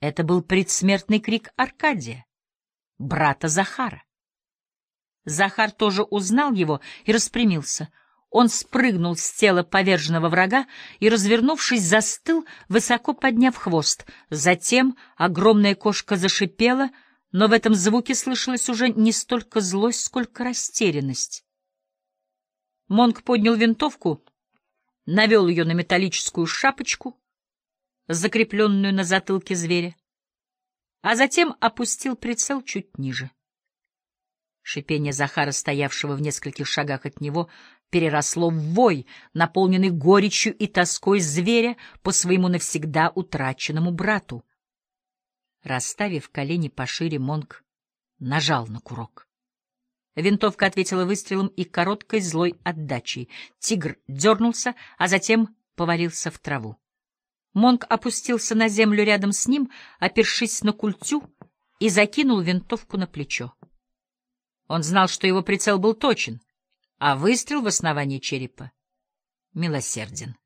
Это был предсмертный крик Аркадия, брата Захара. Захар тоже узнал его и распрямился. Он спрыгнул с тела поверженного врага и, развернувшись, застыл, высоко подняв хвост. Затем огромная кошка зашипела, но в этом звуке слышалась уже не столько злость, сколько растерянность. Монк поднял винтовку, навел ее на металлическую шапочку, закрепленную на затылке зверя, а затем опустил прицел чуть ниже. Шипение Захара, стоявшего в нескольких шагах от него, переросло в вой, наполненный горечью и тоской зверя по своему навсегда утраченному брату. Расставив колени пошире, Монк нажал на курок. Винтовка ответила выстрелом и короткой злой отдачей. Тигр дернулся, а затем повалился в траву. Монк опустился на землю рядом с ним, опершись на культю, и закинул винтовку на плечо. Он знал, что его прицел был точен, а выстрел в основании черепа милосерден.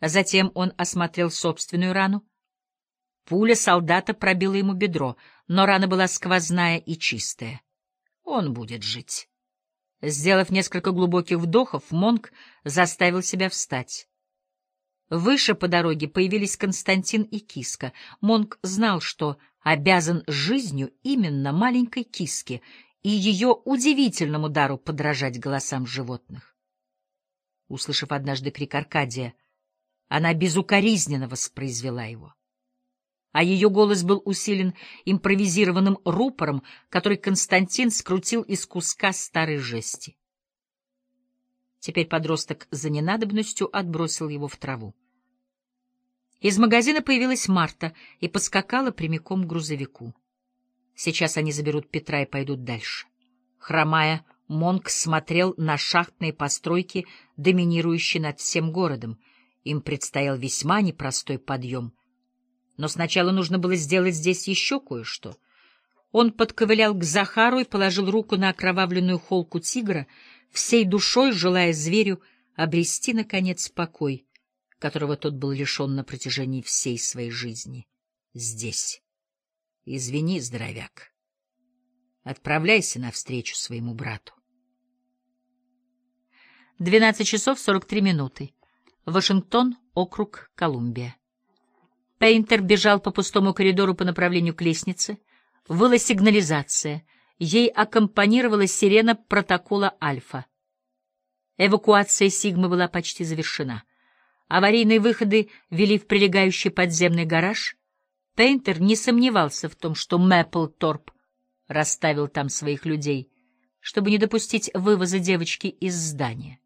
Затем он осмотрел собственную рану. Пуля солдата пробила ему бедро, но рана была сквозная и чистая. Он будет жить. Сделав несколько глубоких вдохов, Монк заставил себя встать. Выше по дороге появились Константин и Киска. Монк знал, что обязан жизнью именно маленькой Киске и ее удивительному дару подражать голосам животных. Услышав однажды крик Аркадия, она безукоризненно воспроизвела его а ее голос был усилен импровизированным рупором, который Константин скрутил из куска старой жести. Теперь подросток за ненадобностью отбросил его в траву. Из магазина появилась Марта и поскакала прямиком к грузовику. Сейчас они заберут Петра и пойдут дальше. Хромая, Монк смотрел на шахтные постройки, доминирующие над всем городом. Им предстоял весьма непростой подъем — но сначала нужно было сделать здесь еще кое-что. Он подковылял к Захару и положил руку на окровавленную холку тигра, всей душой желая зверю обрести, наконец, покой, которого тот был лишен на протяжении всей своей жизни. Здесь. Извини, здоровяк. Отправляйся навстречу своему брату. 12 часов 43 минуты. Вашингтон, округ Колумбия. Пейнтер бежал по пустому коридору по направлению к лестнице. Выла сигнализация. Ей аккомпанировала сирена протокола «Альфа». Эвакуация Сигмы была почти завершена. Аварийные выходы вели в прилегающий подземный гараж. Пейнтер не сомневался в том, что Мэппл Торп расставил там своих людей, чтобы не допустить вывоза девочки из здания.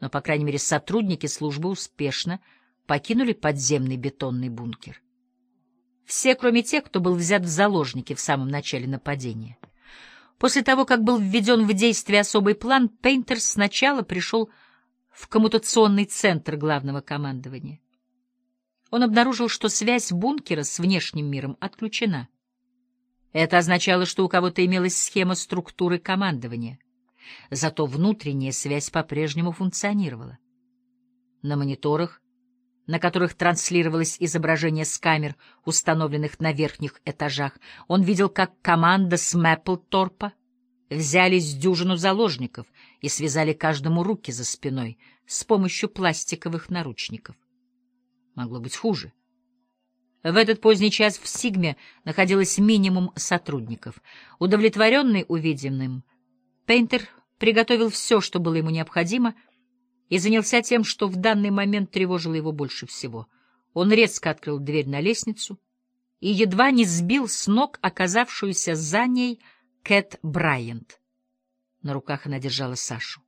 Но, по крайней мере, сотрудники службы успешно покинули подземный бетонный бункер. Все, кроме тех, кто был взят в заложники в самом начале нападения. После того, как был введен в действие особый план, Пейнтер сначала пришел в коммутационный центр главного командования. Он обнаружил, что связь бункера с внешним миром отключена. Это означало, что у кого-то имелась схема структуры командования. Зато внутренняя связь по-прежнему функционировала. На мониторах на которых транслировалось изображение с камер, установленных на верхних этажах, он видел, как команда с Мэпплторпа взялись дюжину заложников и связали каждому руки за спиной с помощью пластиковых наручников. Могло быть хуже. В этот поздний час в Сигме находилось минимум сотрудников. Удовлетворенный увиденным, Пейнтер приготовил все, что было ему необходимо — и занялся тем, что в данный момент тревожило его больше всего. Он резко открыл дверь на лестницу и едва не сбил с ног оказавшуюся за ней Кэт Брайант. На руках она держала Сашу.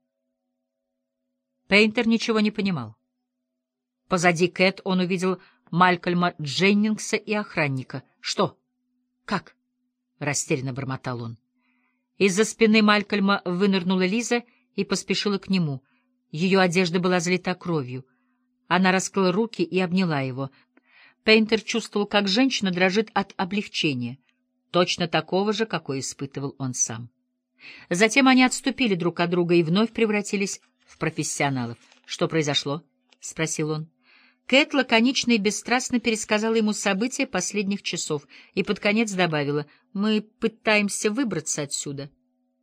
Пейнтер ничего не понимал. Позади Кэт он увидел Малькольма Дженнингса и охранника. «Что? Как?» — растерянно бормотал он. Из-за спины Малькольма вынырнула Лиза и поспешила к нему — ее одежда была залита кровью. Она раскрыла руки и обняла его. Пейнтер чувствовал, как женщина дрожит от облегчения, точно такого же, какой испытывал он сам. Затем они отступили друг от друга и вновь превратились в профессионалов. — Что произошло? — спросил он. Кэт лаконично и бесстрастно пересказала ему события последних часов и под конец добавила, «Мы пытаемся выбраться отсюда».